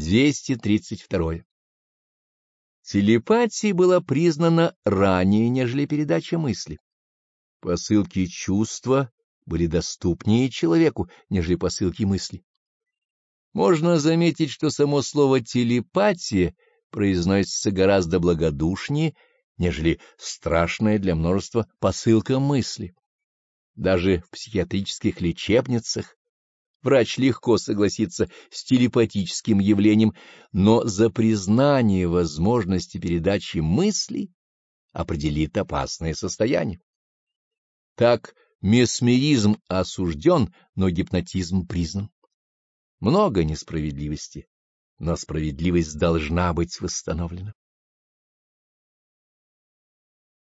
232. Телепатия была признана ранее, нежели передача мысли. Посылки чувства были доступнее человеку, нежели посылки мысли. Можно заметить, что само слово «телепатия» произносится гораздо благодушнее, нежели страшная для множества посылка мысли. Даже в психиатрических лечебницах врач легко согласится с телепатическим явлением, но за признание возможности передачи мыслей определит опасное состояние. Так месмеризм осужден, но гипнотизм признан. Много несправедливости, но справедливость должна быть восстановлена.